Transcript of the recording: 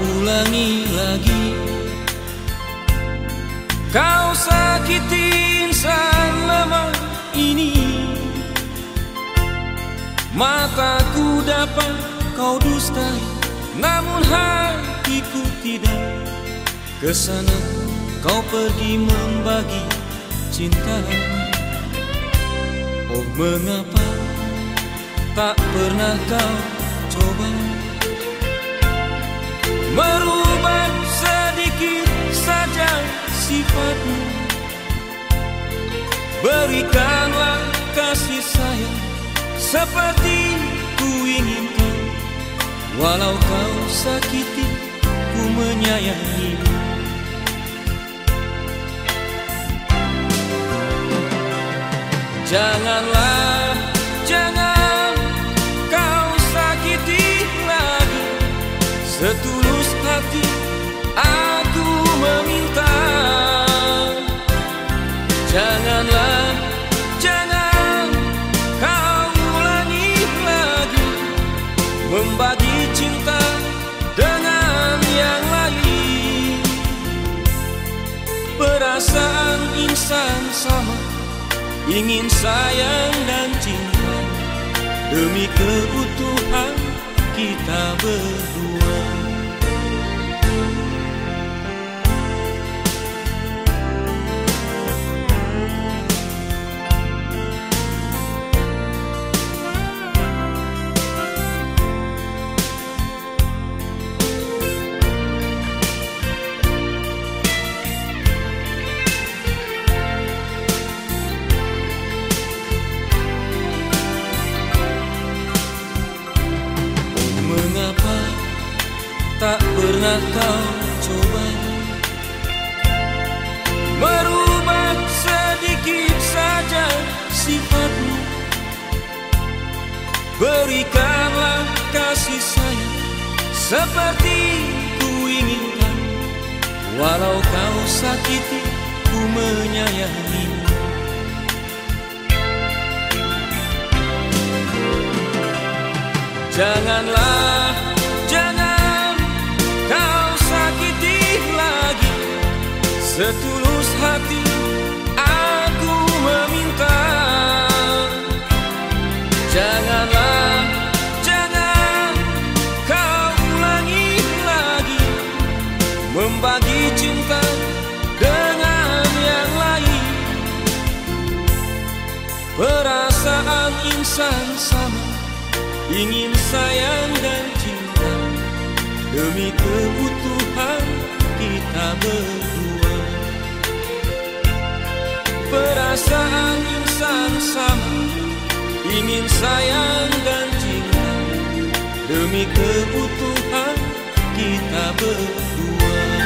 ulangi lagi. Kau sakiti insan lama ini. Mataku dapat kau dustai Namun hatiku tidak. Ke sana kau pergi membagi cinta. Oh mengapa tak pernah kau coba Merubah sedikit saja sifatmu. Berikanlah kasih sayang seperti ku inginkan. Walau kau sakiti ku menyayangi. Janganlah, jangan kau sakiti lagi. Setulus Janganlah, jangan kau ulangi lagi Membagi cinta dengan yang lain. Perasaan insan sama Ingin sayang dan cinta. Demi keutuhan kita berdua pernah kau coba? Merubah sedikit saja sifatmu. Berikanlah kasih sayang seperti ku inginkan. Walau kau sakiti ku menyayangimu Janganlah Setulus hati aku meminta Janganlah, jangan kau ulangi lagi Membagi cinta dengan yang lain. Perasaan insan sama Ingin sayang Perasaan insan sama Ingin sayang dan cinta. Demi kebutuhan kita berdua